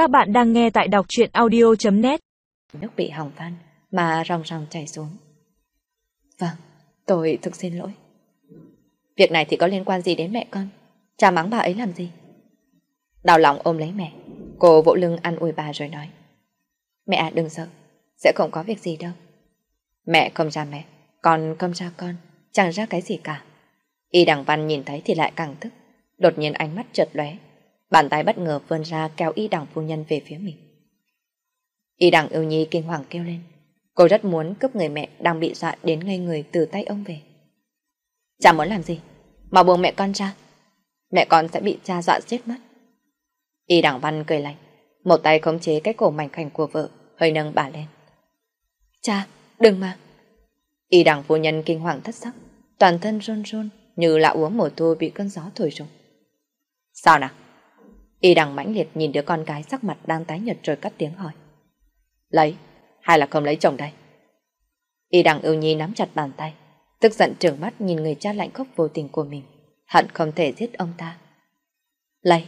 Các bạn đang nghe tại đọc truyện audio.net Nước bị hỏng van mà ròng ròng chảy xuống. Vâng, tôi thực xin lỗi. Việc này thì có liên quan gì đến mẹ con? Cha mắng bà ấy làm gì? đào lòng ôm lấy mẹ, cô vỗ lưng ăn ủi bà rồi nói. Mẹ à đừng sợ, sẽ không có việc gì đâu. Mẹ không ra mẹ, con không ra con, chẳng ra cái gì cả. Y đằng văn nhìn thấy thì lại càng tức, đột nhiên ánh mắt chợt lóe, bàn tay bất ngờ vươn ra kéo y đằng phu nhân về phía mình. Y đằng yêu nhi kinh hoàng kêu lên, cô rất muốn cướp người mẹ đang bị dọa đến ngây người từ tay ông về. chẳng muốn làm gì? Mà buông mẹ con ra. Mẹ con sẽ bị cha dọa chết mất. Y đằng văn cười lạnh, một tay khống chế cái cổ mảnh khảnh của vợ, hơi nâng bà lên. Cha, đừng mà. Y đằng phu nhân kinh hoàng thất sắc, toàn thân run run như là uống mùa thu bị cơn gió thổi rụng. Sao nào? Y đằng mãnh liệt nhìn đứa con gái sắc mặt đang tái nhợt rồi cắt tiếng hỏi. Lấy, hay là không lấy chồng đây? Y đằng ưu nhi nắm chặt bàn tay, tức giận trừng mắt nhìn người cha lạnh khốc vô tình của mình, hận không thể giết ông ta. Lấy,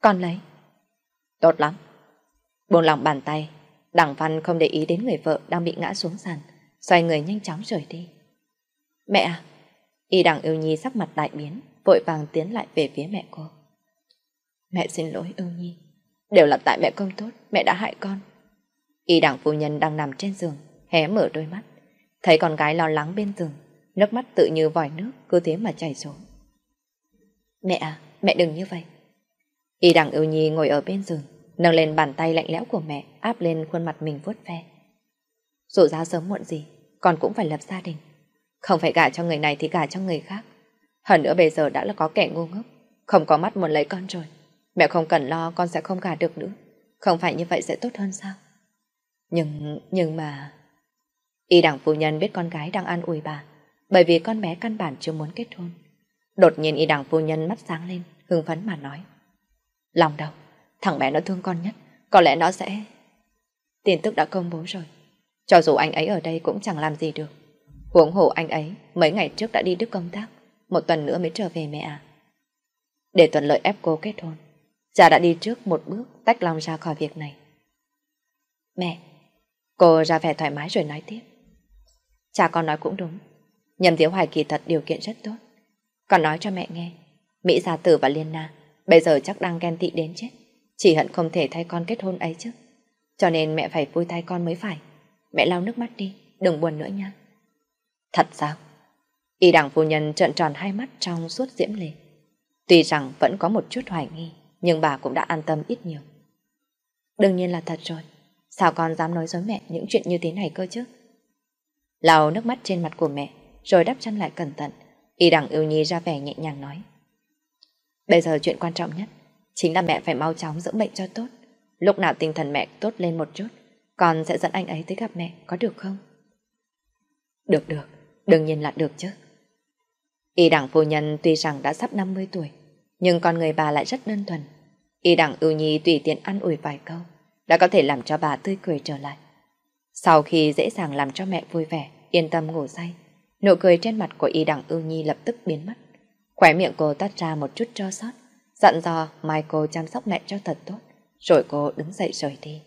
con lấy. Tốt lắm. Buông lòng bàn tay, đằng văn không để ý đến người vợ đang bị ngã xuống sàn, xoay người nhanh chóng rời đi. Mẹ à, Y đằng ưu nhi sắc mặt đại biến, vội vàng tiến lại về phía mẹ cô. Mẹ xin lỗi ưu nhi, đều là tại mẹ không tốt, mẹ đã hại con. Y đảng phu nhân đang nằm trên giường, hé mở đôi mắt, thấy con gái lo lắng bên giường, nước mắt tự như vòi nước cứ thế mà chảy xuống. Mẹ à, mẹ đừng như vậy. Y đằng ưu nhi ngồi ở bên giường, nâng lên bàn tay lạnh lẽo của mẹ áp lên khuôn mặt mình vuốt ve. Dù ra sớm muộn gì, con cũng phải lập gia đình. Không phải gả cho người này thì gả cho người khác. Hơn nữa bây giờ đã là có kẻ ngu ngốc, không có mắt muốn lấy con rồi. Mẹ không cần lo con sẽ không gả được nữa. Không phải như vậy sẽ tốt hơn sao? Nhưng, nhưng mà... Y đảng phu nhân biết con gái đang an ủi bà, bởi vì con bé căn bản chưa muốn kết hôn. Đột nhiên y đảng phu nhân mắt sáng lên, hưng phấn mà nói. Lòng đâu, thằng bé nó thương con nhất, có lẽ nó sẽ... Tin tức đã công bố rồi. Cho dù anh ấy ở đây cũng chẳng làm gì được. Huống hồ anh ấy mấy ngày trước đã đi Đức công tác, một tuần nữa mới trở về mẹ à. Để thuận lợi ép cô kết hôn, cha đã đi trước một bước tách lòng ra khỏi việc này. Mẹ, cô ra vẻ thoải mái rồi nói tiếp. Cha con nói cũng đúng, nhầm thiếu hoài kỳ thật điều kiện rất tốt. Còn nói cho mẹ nghe, Mỹ Gia Tử và Liên Na bây giờ chắc đang ghen tị đến chết, chỉ hận không thể thay con kết hôn ấy chứ. Cho nên mẹ phải vui thay con mới phải. Mẹ lau nước mắt đi, đừng buồn nữa nha. Thật sao? Y đảng phu nhân trợn tròn hai mắt trong suốt diễm lệ. Tuy rằng vẫn có một chút hoài nghi, nhưng bà cũng đã an tâm ít nhiều. Đương nhiên là thật rồi. Sao con dám nói dối mẹ những chuyện như thế này cơ chứ? Lào nước mắt trên mặt của mẹ, rồi đắp chăn lại cẩn thận. Y đằng yêu nhi ra vẻ nhẹ nhàng nói. Bây giờ chuyện quan trọng nhất, chính là mẹ phải mau chóng dưỡng bệnh cho tốt. Lúc nào tinh thần mẹ tốt lên một chút, con sẽ dẫn anh ấy tới gặp mẹ, có được không? Được được, đương nhiên là được chứ. Y đẳng phu nhân tuy rằng đã sắp 50 tuổi, nhưng con người bà lại rất đơn thuần. Y đẳng ưu nhi tùy tiện ăn ủi vài câu, đã có thể làm cho bà tươi cười trở lại. Sau khi dễ dàng làm cho mẹ vui vẻ, yên tâm ngủ say, nụ cười trên mặt của y đẳng ưu nhi lập tức biến mất. Khỏe miệng cô tắt ra một chút cho sót, dặn dò Michael chăm sóc mẹ cho thật tốt, rồi cô đứng dậy rời đi.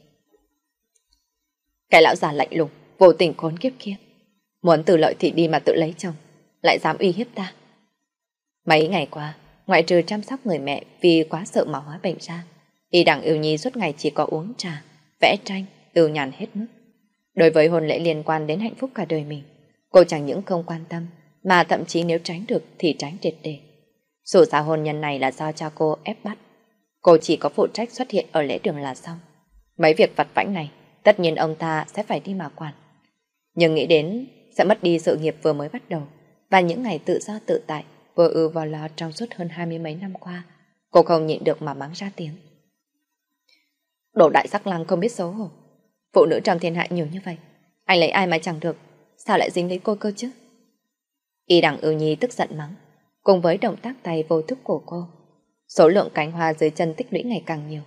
Cái lão già lạnh lùng, vô tình khốn kiếp kia, muốn từ lợi thị đi mà tự lấy chồng, lại dám uy hiếp ta. Mấy ngày qua, ngoại trừ chăm sóc người mẹ vì quá sợ mà hóa bệnh ra, y đẳng yêu nhi suốt ngày chỉ có uống trà, vẽ tranh, ưu nhàn hết mức. Đối với hôn lễ liên quan đến hạnh phúc cả đời mình, cô chẳng những không quan tâm, mà thậm chí nếu tránh được thì tránh triệt để. Dù xã hôn nhân này là do cha cô ép bắt. Cô chỉ có phụ trách xuất hiện ở lễ đường là xong. Mấy việc vặt vãnh này, tất nhiên ông ta sẽ phải đi mà quản. Nhưng nghĩ đến sẽ mất đi sự nghiệp vừa mới bắt đầu và những ngày tự do tự tại vừa ư vào lo trong suốt hơn hai mươi mấy năm qua. Cô không nhịn được mà mắng ra tiếng. Đồ đại sắc lăng không biết xấu hổ. Phụ nữ trong thiên hạ nhiều như vậy. Anh lấy ai mà chẳng được. Sao lại dính lấy cô cơ chứ? Y đằng ưu nhi tức giận mắng. Cùng với động tác tay vô thức của cô. Số lượng cánh hoa dưới chân tích lũy ngày càng nhiều.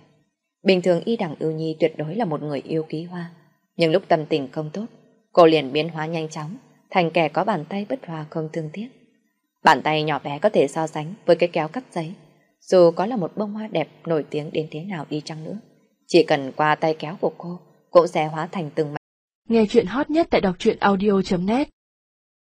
Bình thường y đằng ưu nhi tuyệt đối là một người yêu ký hoa. Nhưng lúc tâm tình không tốt, cô liền biến hóa nhanh chóng, thành kẻ có bàn tay bất hòa không thương tiếc. Bàn tay nhỏ bé có thể so sánh với cái kéo cắt giấy, dù có là một bông hoa đẹp nổi tiếng đến thế nào đi chăng nữa, Chỉ cần qua tay kéo của cô, cũng sẽ hóa thành từng mảnh. Nghe chuyện hot nhất tại đọc truyện audio.net